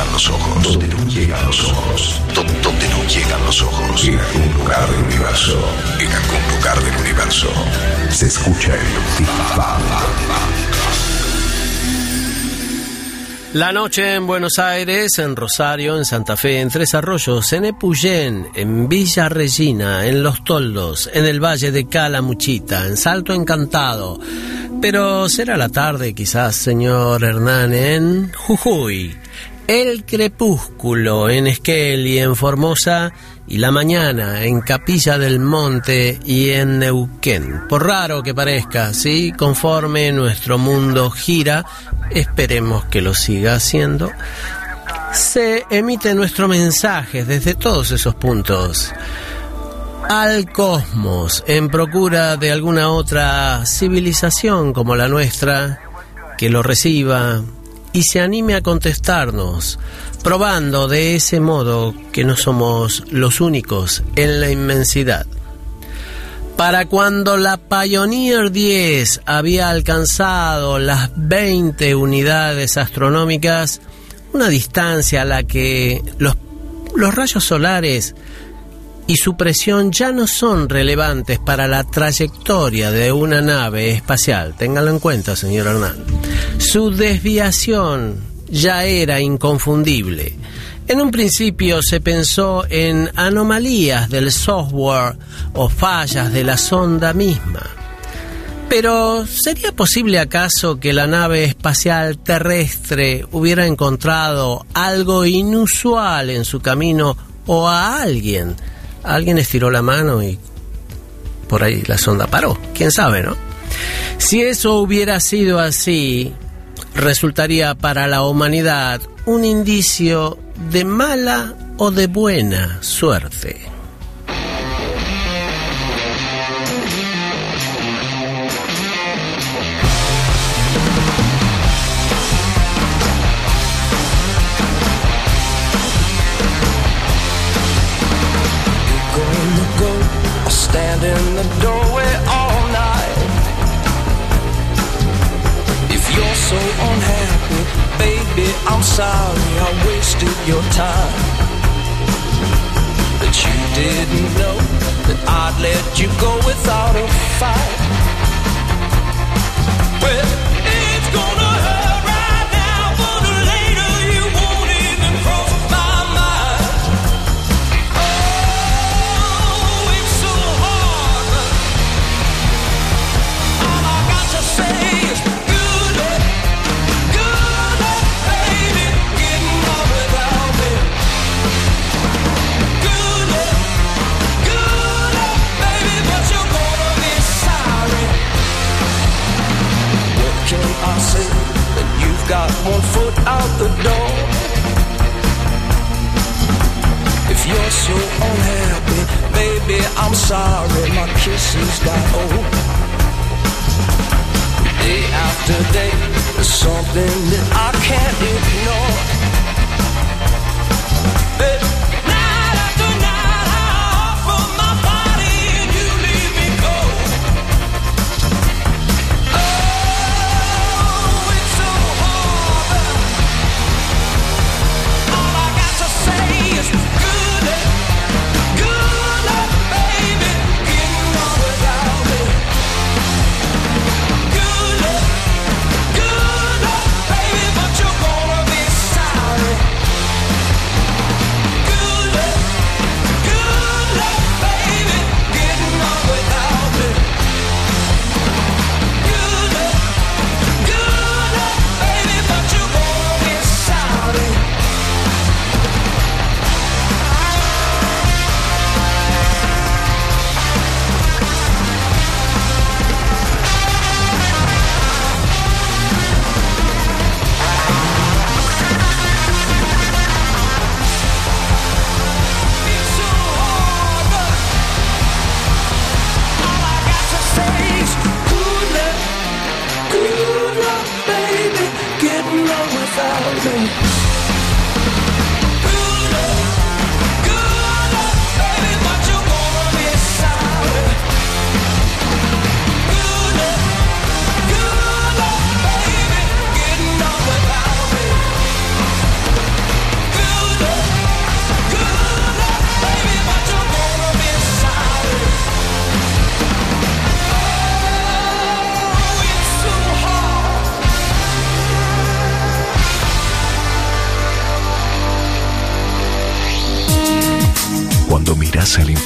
Llegan los ojos. Donde no llegan los ojos. Donde no llegan los ojos. En algún lugar del universo. En algún lugar del universo. Se escucha el La noche en Buenos Aires, en Rosario, en Santa Fe, en Tres Arroyos, en Epuyén, en Villa Regina, en Los Toldos, en el Valle de Calamuchita, en Salto Encantado. Pero será la tarde quizás, señor Hernán, en Jujuy, el crepúsculo en Esquel y en Formosa y la mañana en Capilla del Monte y en Neuquén. Por raro que parezca, ¿sí? Conforme nuestro mundo gira, esperemos que lo siga haciendo, se emite nuestro mensaje desde todos esos puntos al cosmos en procura de alguna otra civilización como la nuestra que lo reciba, y se anime a contestarnos, probando de ese modo que no somos los únicos en la inmensidad. Para cuando la Pioneer 10 había alcanzado las 20 unidades astronómicas, una distancia a la que los, los rayos solares y su presión ya no son relevantes para la trayectoria de una nave espacial. Ténganlo en cuenta, señor Hernán. Su desviación ya era inconfundible. En un principio se pensó en anomalías del software o fallas de la sonda misma. Pero ¿sería posible acaso que la nave espacial terrestre hubiera encontrado algo inusual en su camino o a alguien alguien estiró la mano y por ahí la sonda paró. ¿Quién sabe, no? Si eso hubiera sido así, resultaría para la humanidad un indicio de mala o de buena suerte. Your time. But you didn't know that I'd let you go without a fight. Well,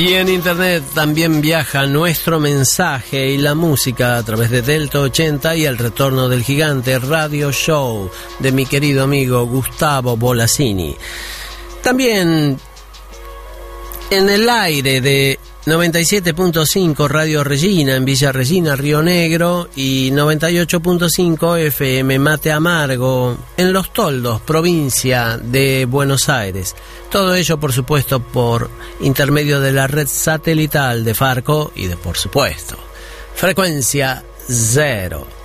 Y en internet también viaja nuestro mensaje y la música a través de Delta 80 y el retorno del gigante radio show de mi querido amigo Gustavo Bolasini. También en el aire de 97.5 Radio Regina en Villa Regina, Río Negro y 98.5 FM Mate Amargo en Los Toldos, provincia de Buenos Aires. Todo ello, por supuesto, por intermedio de la red satelital de Farco y de, por supuesto, frecuencia cero.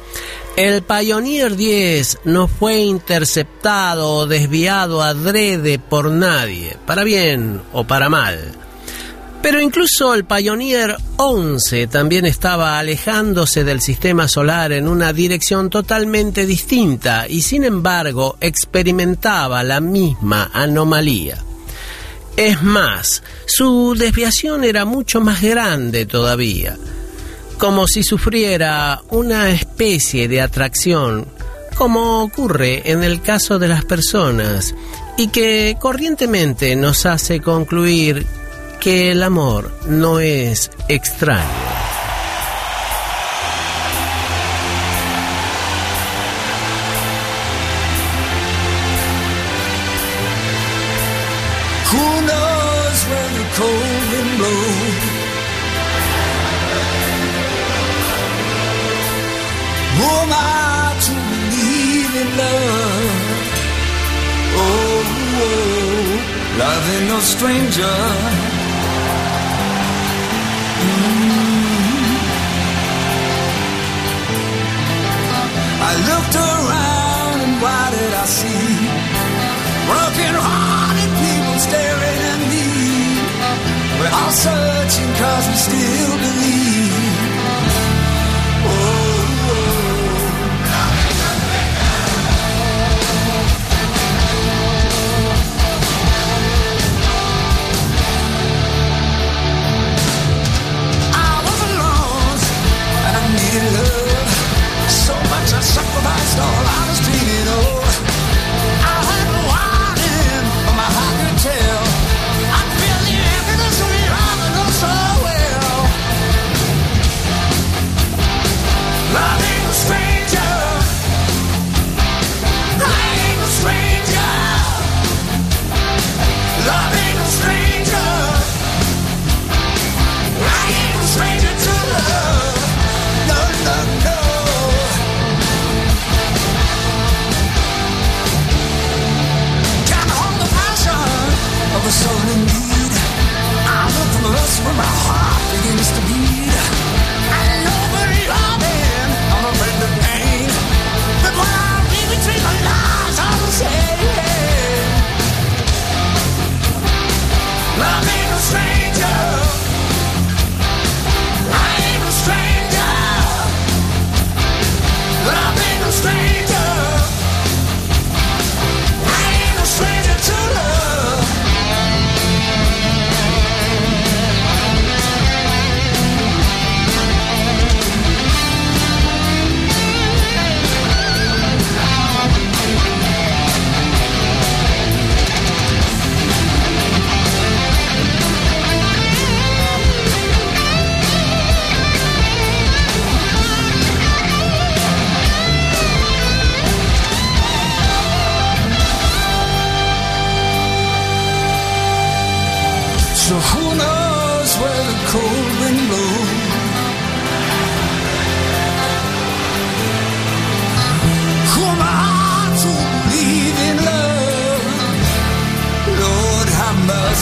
El Pioneer 10 no fue interceptado o desviado adrede por nadie, para bien o para mal pero incluso el Pioneer 11 también estaba alejándose del sistema solar en una dirección totalmente distinta y sin embargo experimentaba la misma anomalía. Es más, su desviación era mucho más grande todavía, como si sufriera una especie de atracción, como ocurre en el caso de las personas, y que corrientemente nos hace concluir que el amor no es extraño. No stranger. Mm. I looked around and what did I see? Broken hearted people staring at me. We're all searching cause we still believe.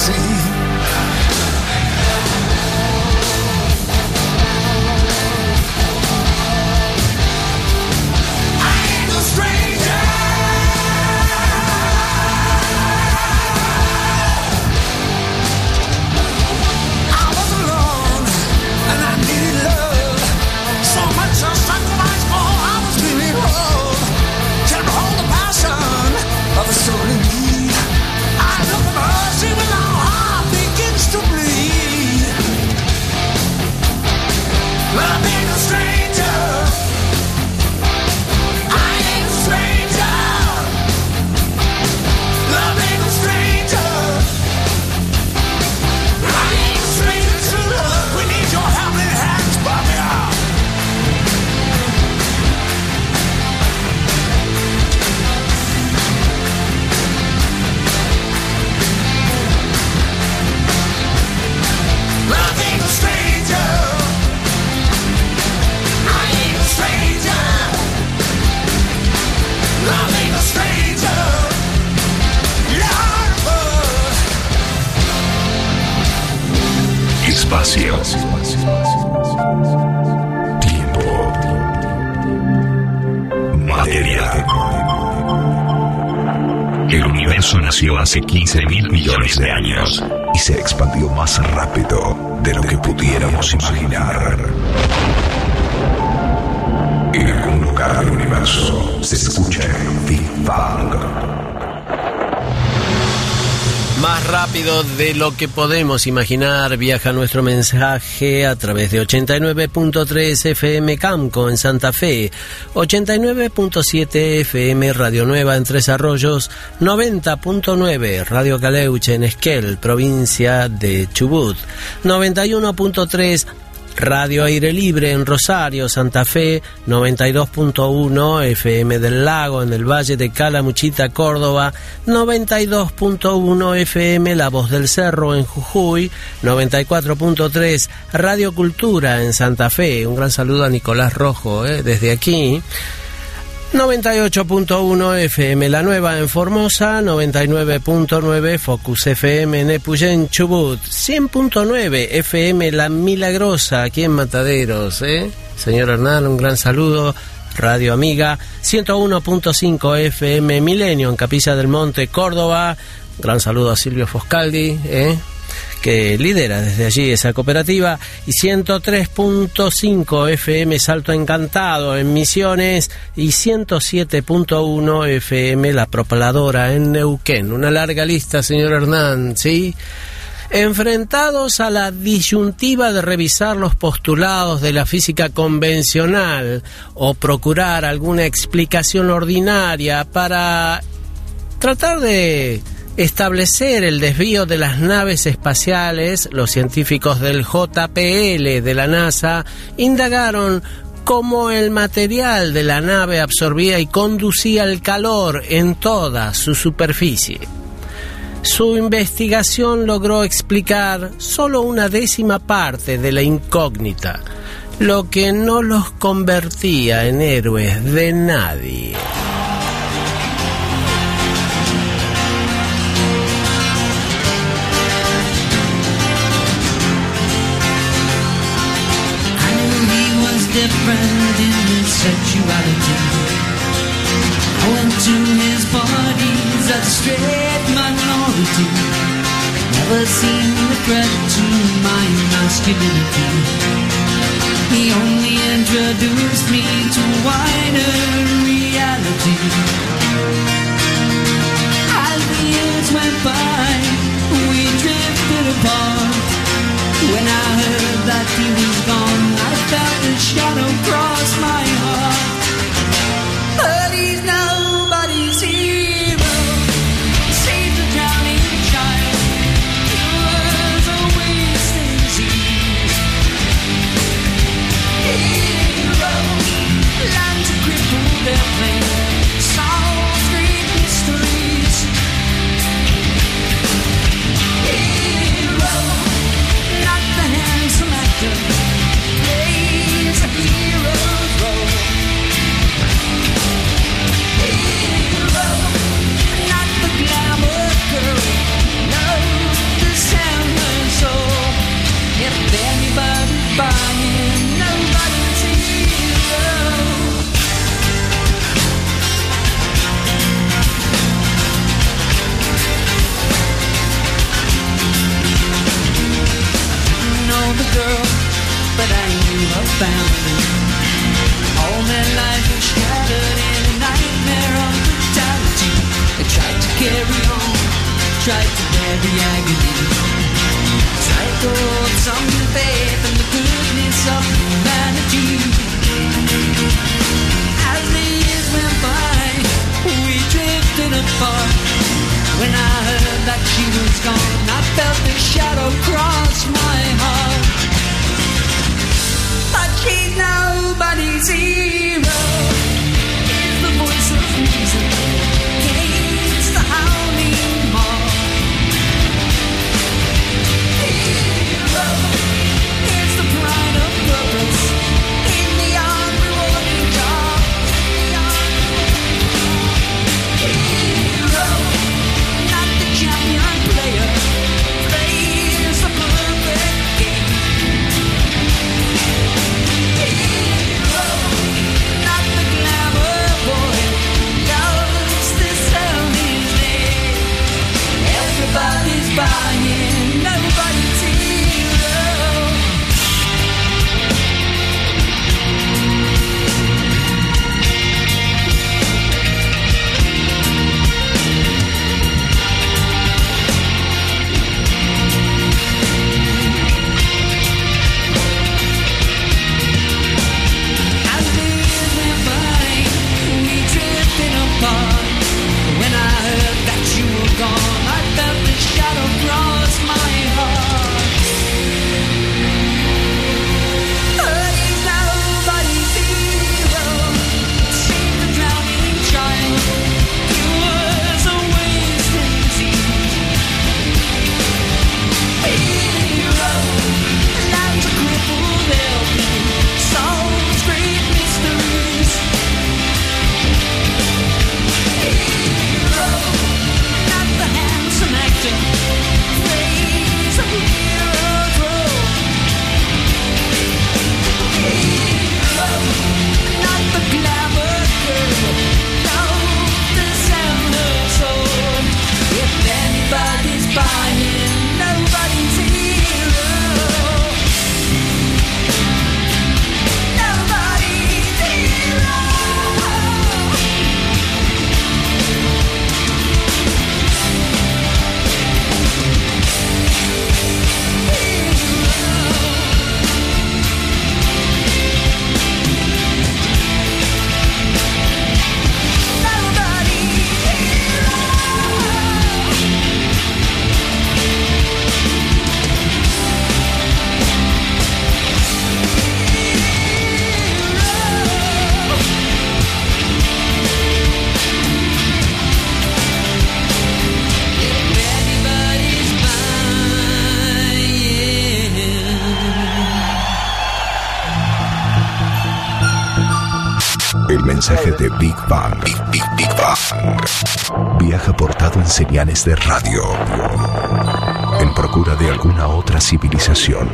see. Nació hace 15 mil millones de años y se expandió más rápido de lo que pudiéramos imaginar. En algún lugar del universo se escucha Big Bang. Más rápido de lo que podemos imaginar viaja nuestro mensaje a través de 89.3 FM Camco en Santa Fe, 89.7 FM Radio Nueva en Tres Arroyos, 90.9 Radio Caleuche en Esquel, provincia de Chubut, 91.3 Radio Aire Libre en Rosario, Santa Fe, 92.1 FM del Lago en el Valle de Calamuchita, Córdoba, 92.1 FM La Voz del Cerro en Jujuy, 94.3 Radio Cultura en Santa Fe. Un gran saludo a Nicolás Rojo eh, desde aquí. 98.1 FM La Nueva en Formosa, 99.9 Focus FM en Epuyén, Chubut, 100.9 FM La Milagrosa aquí en Mataderos, ¿eh? Señor Hernán, un gran saludo. Radio Amiga, 101.5 FM Milenio en Capilla del Monte, Córdoba. Gran saludo a Silvio Foscaldi, ¿eh? Que lidera desde allí esa cooperativa, y 103.5 FM Salto Encantado en Misiones y 107.1 FM La Propaladora en Neuquén. Una larga lista, señor Hernán, ¿sí? Enfrentados a la disyuntiva de revisar los postulados de la física convencional o procurar alguna explicación ordinaria para tratar de establecer el desvío de las naves espaciales, los científicos del JPL de la NASA indagaron cómo el material de la nave absorbía y conducía el calor en toda su superficie. Su investigación logró explicar solo una décima parte de la incógnita, lo que no los convertía en héroes de nadie. Different in his sexuality. I went to his parties as a straight minority. Never seen a threat to my masculinity. He only introduced me to wider reality. As the years went by, we drifted apart. When I heard that he was gone, that the shadow crossed my heart. De Big Bang. Big, Big, Big Bang. Viaja portado en señales de radio. En procura de alguna otra civilización.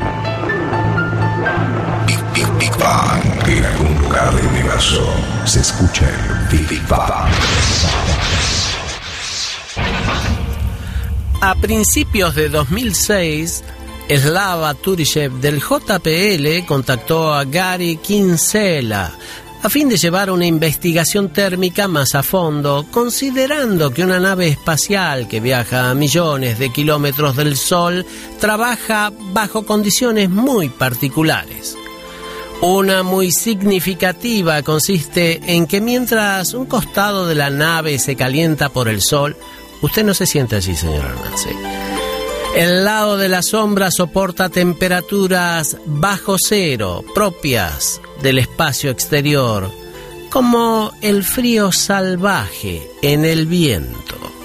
Big, Big, Big Bang. En algún lugar del universo se escucha el Big, Big Bang. A principios de 2006, Slava Turishev del JPL contactó a Gary Kinsella a fin de llevar una investigación térmica más a fondo, considerando que una nave espacial que viaja a millones de kilómetros del Sol trabaja bajo condiciones muy particulares. Una muy significativa consiste en que mientras un costado de la nave se calienta por el sol, usted no se siente allí, señor Arnance. El lado de la sombra soporta temperaturas bajo cero, propias del espacio exterior, como el frío salvaje en el viento.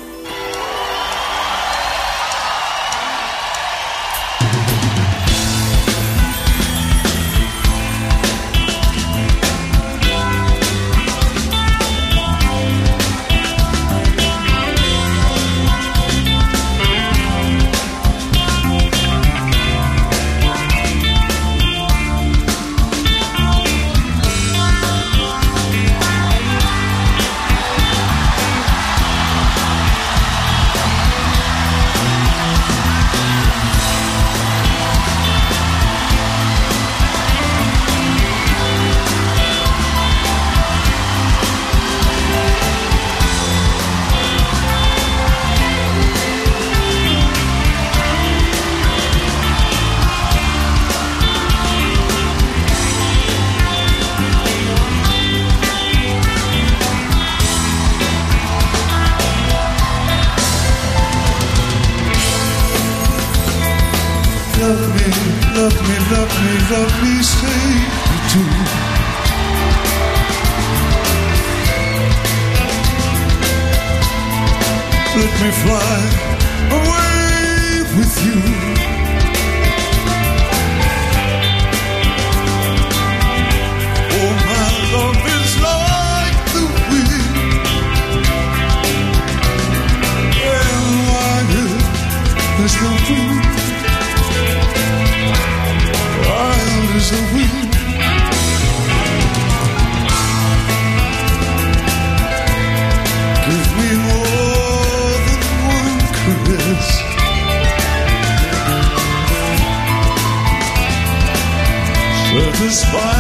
is.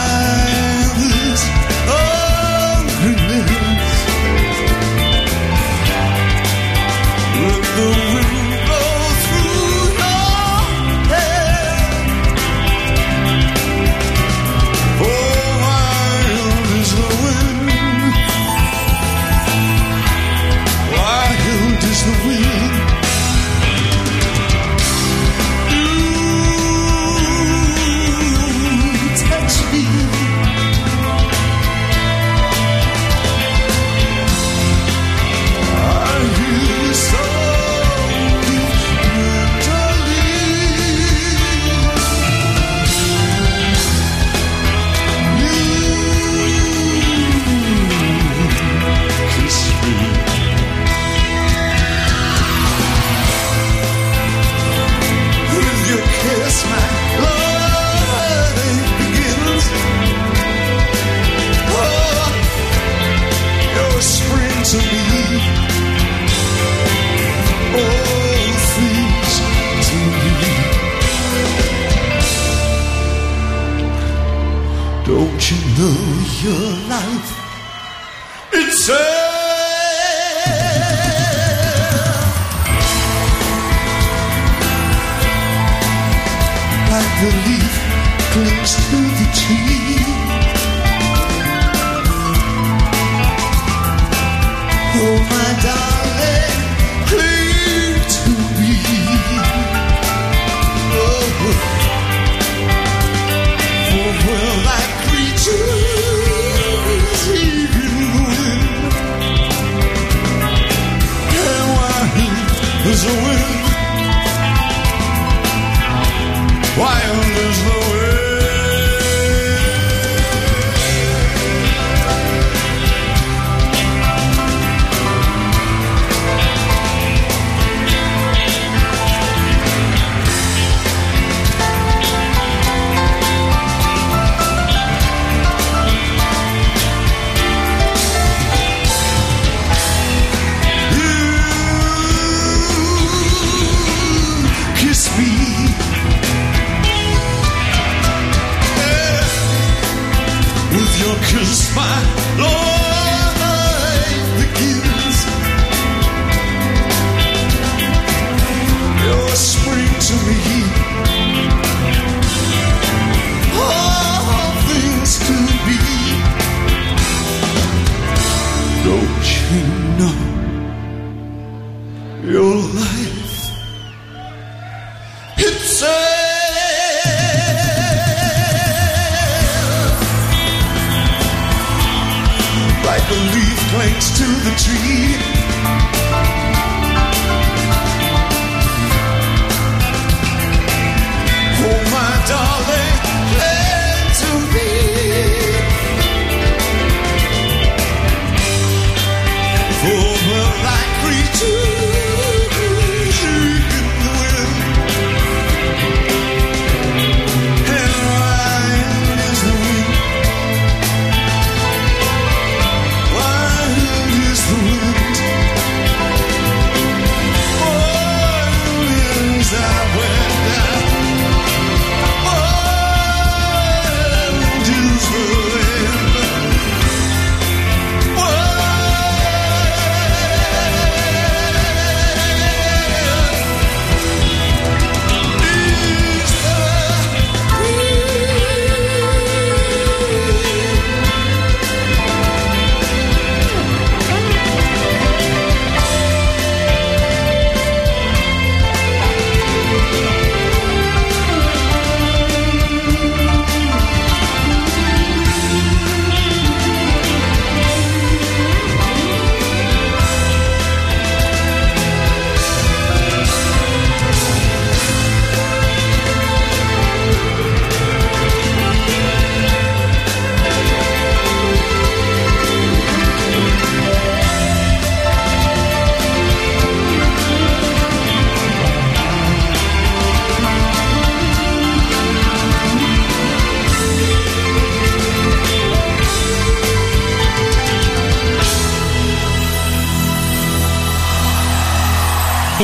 Oh,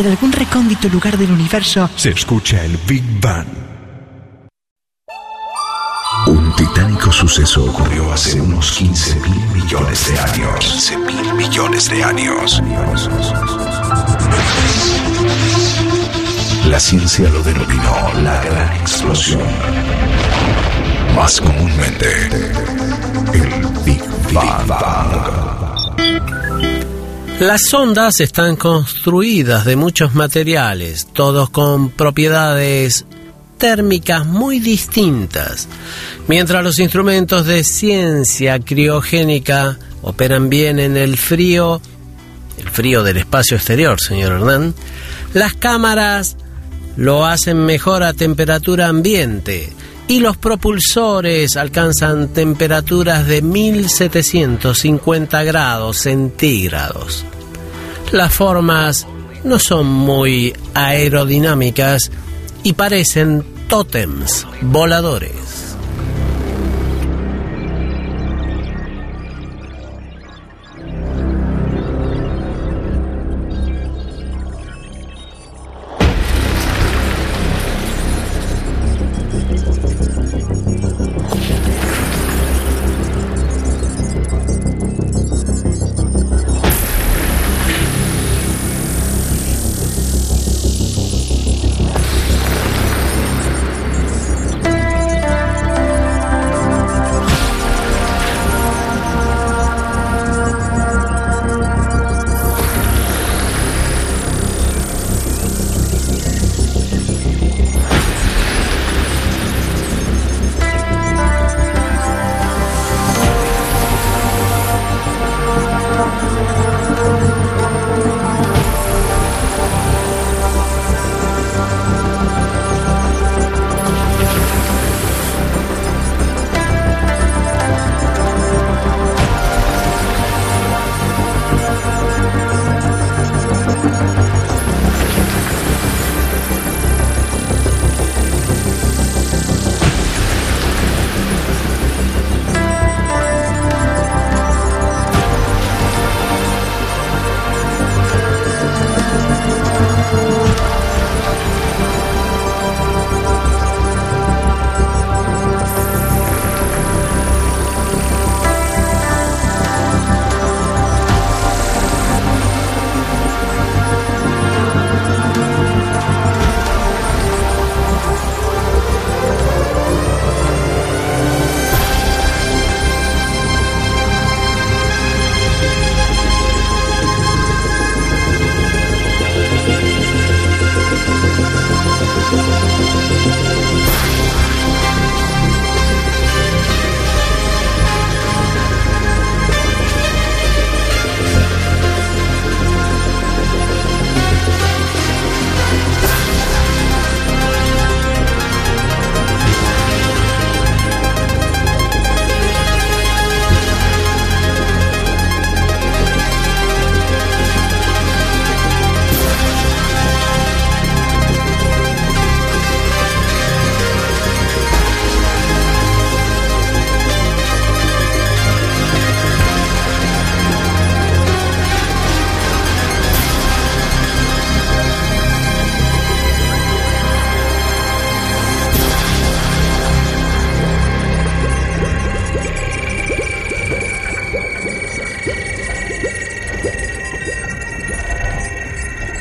En algún recóndito lugar del universo se escucha el Big Bang. Un titánico suceso ocurrió hace unos 15 mil millones de años. 15 mil millones de años. La ciencia lo denominó la gran explosión. Más comúnmente, el Big Bang. Las ondas están construidas de muchos materiales, todos con propiedades térmicas muy distintas, mientras los instrumentos de ciencia criogénica operan bien en el frío, el frío del espacio exterior, señor Hernán, las cámaras lo hacen mejor a temperatura ambiente y los propulsores alcanzan temperaturas de 1750 grados centígrados. Las formas no son muy aerodinámicas y parecen tótems voladores.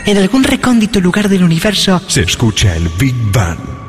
En algún recóndito lugar del universo se escucha el Big Bang.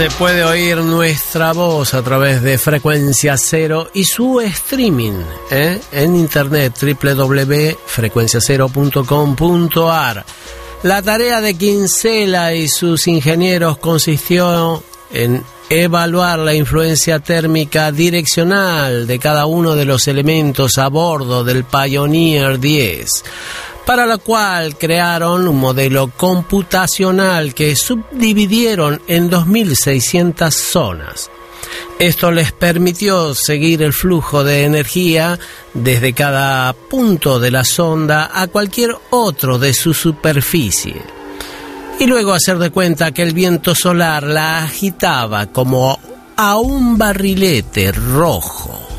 Se puede oír nuestra voz a través de Frecuencia Cero y su streaming ¿eh? en internet www.frecuenciacero.com.ar. La tarea de Kinsella y sus ingenieros consistió en evaluar la influencia térmica direccional de cada uno de los elementos a bordo del Pioneer 10 para la cual crearon un modelo computacional que subdividieron en 2.600 zonas. Esto les permitió seguir el flujo de energía desde cada punto de la sonda a cualquier otro de su superficie. Y luego hacer de cuenta que el viento solar la agitaba como a un barrilete rojo.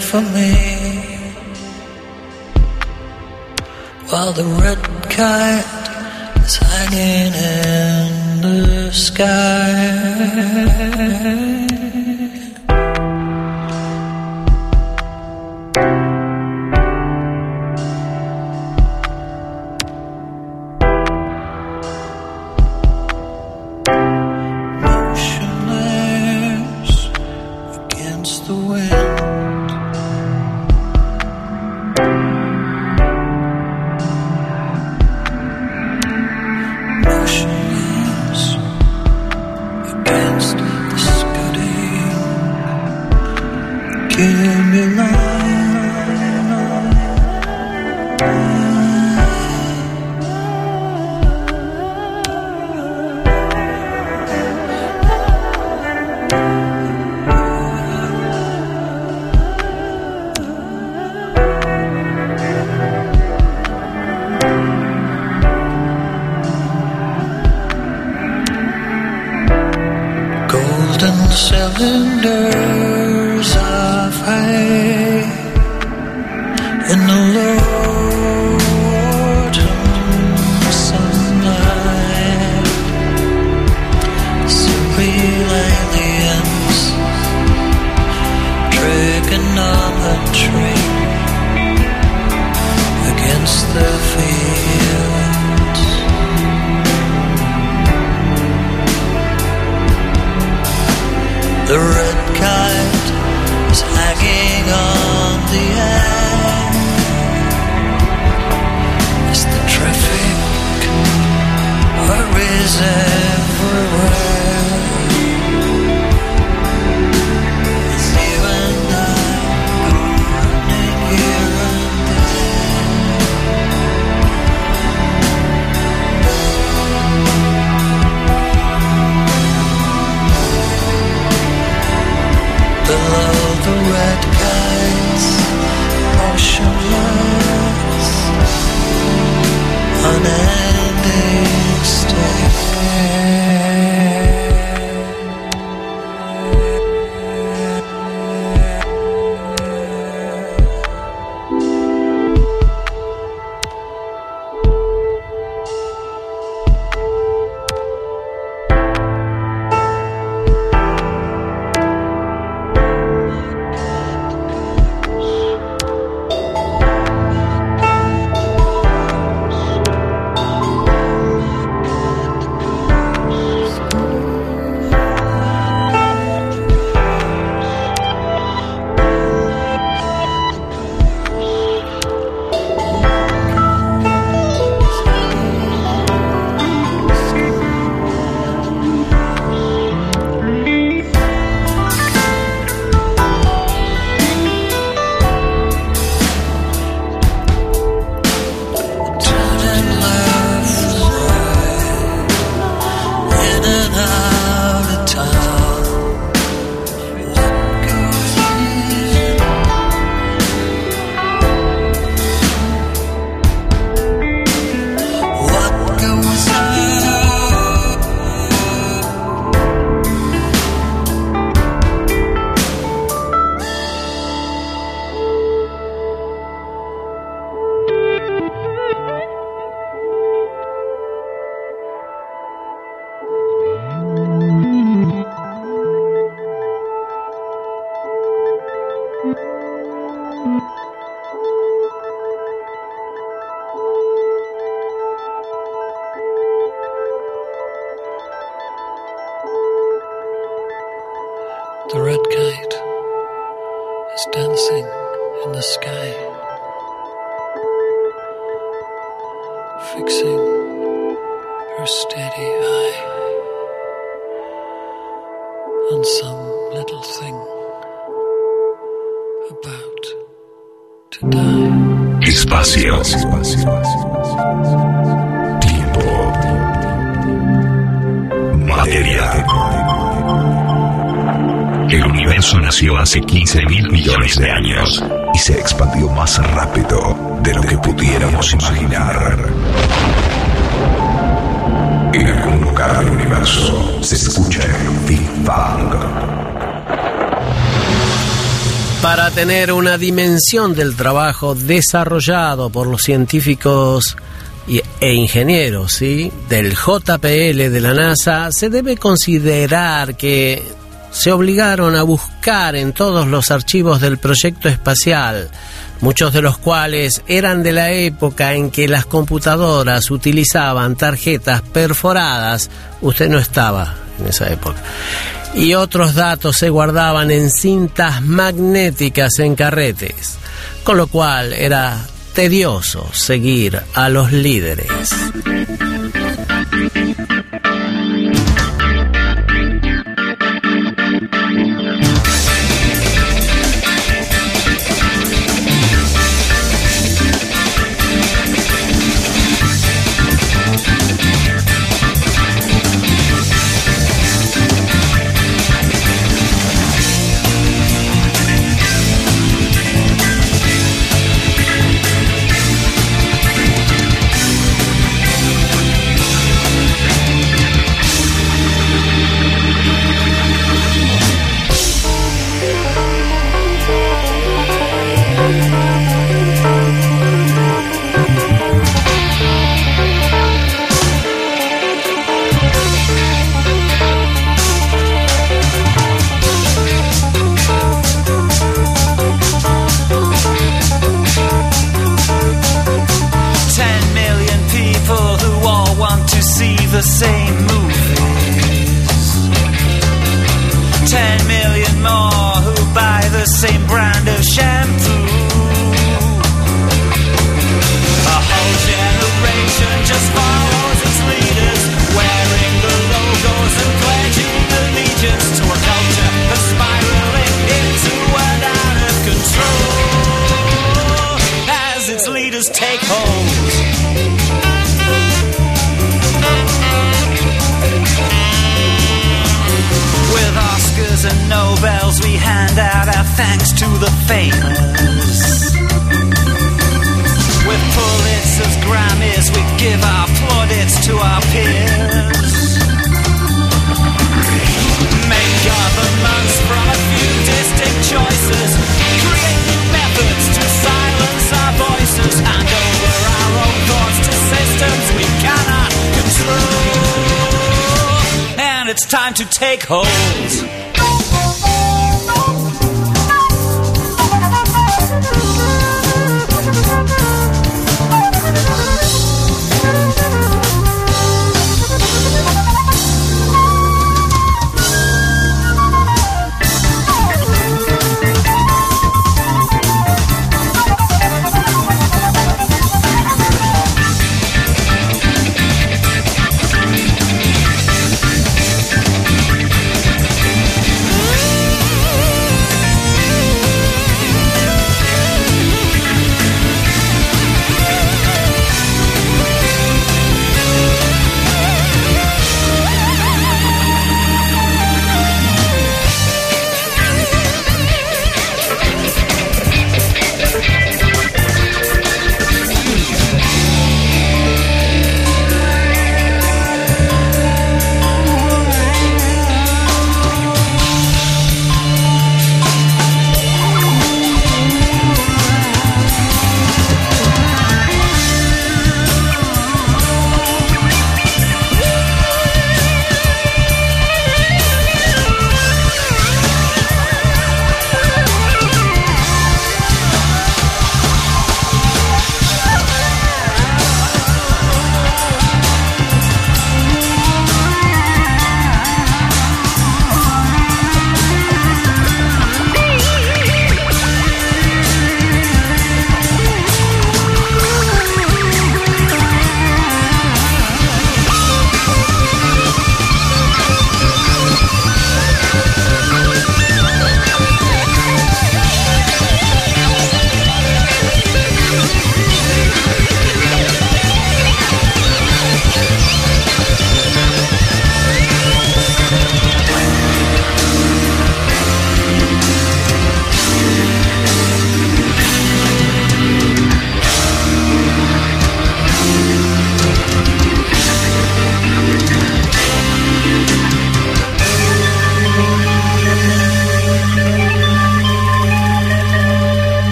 For me while the red kite is hanging in the sky. The red kite is hanging on the air. As the traffic everywhere. And they stay. Hace 15 mil millones de años y se expandió más rápido de lo que pudiéramos imaginar. En algún lugar del universo se escucha el Big Bang. Para tener una dimensión del trabajo desarrollado por los científicos y- e ingenieros ¿sí? del JPL de la NASA, se debe considerar que se obligaron a buscar en todos los archivos del proyecto espacial, muchos de los cuales eran de la época en que las computadoras utilizaban tarjetas perforadas, usted no estaba en esa época, y otros datos se guardaban en cintas magnéticas en carretes, con lo cual era tedioso seguir a los líderes. shampoo. A whole generation just followed. Thanks to the famous. With Pulitzers, Grammys, we give our plaudits to our peers. Make governments from a few distinct choices. Create new methods to silence our voices. Hand over our own thoughts to systems we cannot control. And it's time to take hold.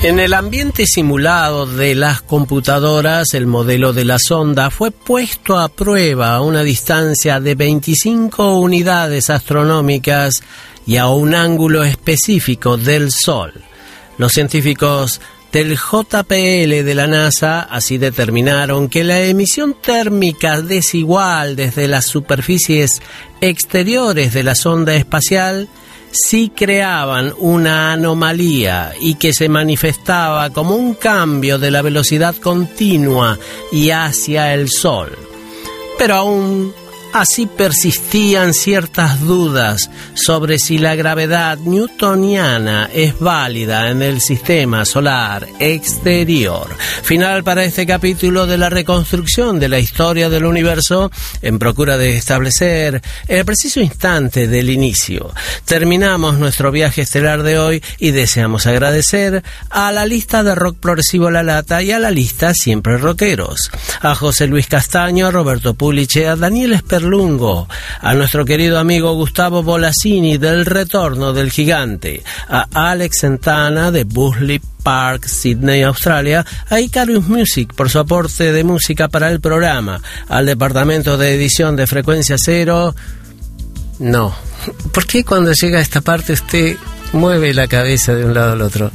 En el ambiente simulado de las computadoras, el modelo de la sonda fue puesto a prueba a una distancia de 25 unidades astronómicas y a un ángulo específico del Sol. Los científicos del JPL de la NASA así determinaron que la emisión térmica desigual desde las superficies exteriores de la sonda espacial sí creaban una anomalía y que se manifestaba como un cambio de la velocidad continua y hacia el Sol. Pero aún así persistían ciertas dudas sobre si la gravedad newtoniana es válida en el sistema solar exterior. Final para este capítulo de la reconstrucción de la historia del universo en procura de establecer el preciso instante del inicio. Terminamos nuestro viaje estelar de hoy y deseamos agradecer a la lista de rock progresivo La Lata y a la lista Siempre Rockeros, a José Luis Castaño, a Roberto Puliche, a Daniel Esperlungo, a nuestro querido amigo Gustavo Bolasini del Retorno del Gigante, a Alex Santana de Busley Park, Sydney, Australia, a Icarus Music por su aporte de música para el programa, al departamento de edición de Frecuencia Cero. No. ¿Por qué cuando llega a esta parte usted mueve la cabeza de un lado al otro?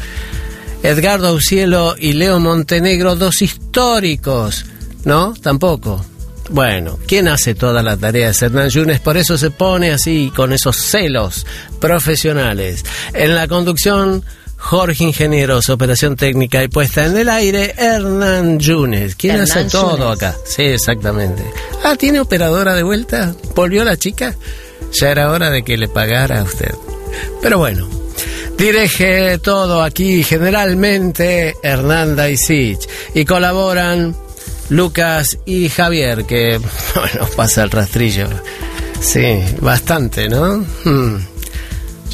Edgardo Aucielo y Leo Montenegro, dos históricos. ¿No? Tampoco. Bueno, ¿quién hace toda la tarea? Es Hernán Yunes, por eso se pone así, con esos celos profesionales. En la conducción, Jorge Ingenieros, operación técnica y puesta en el aire, Hernán Yunes. ¿Quién Hernán hace todo Yunes. acá? Sí, exactamente. Ah, ¿tiene operadora de vuelta? ¿Volvió la chica? Ya era hora de que le pagara a usted. Pero bueno, dirige todo aquí generalmente Hernanda y Sich. Y colaboran Lucas y Javier, que, bueno, pasa el rastrillo. Sí, bastante, ¿no? Hmm.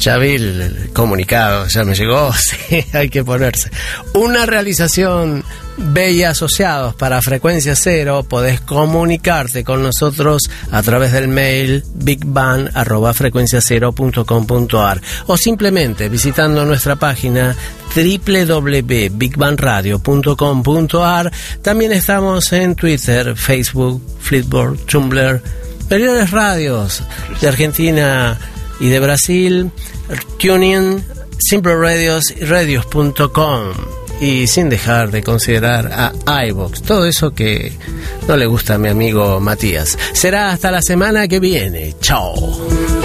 Ya vi el comunicado, ya me llegó, sí, hay que ponerse. Una realización Bella Asociados para Frecuencia Cero, podés comunicarte con nosotros a través del mail bigban.frecuenciacero.com.ar o simplemente visitando nuestra página www.bigbanradio.com.ar. También estamos en Twitter, Facebook, Flipboard, Tumblr, varias radios de Argentina y de Brasil, Tuning, Simple Radios y radios.com. Y sin dejar de considerar a iVox, todo eso que no le gusta a mi amigo Matías. Será hasta la semana que viene. Chao.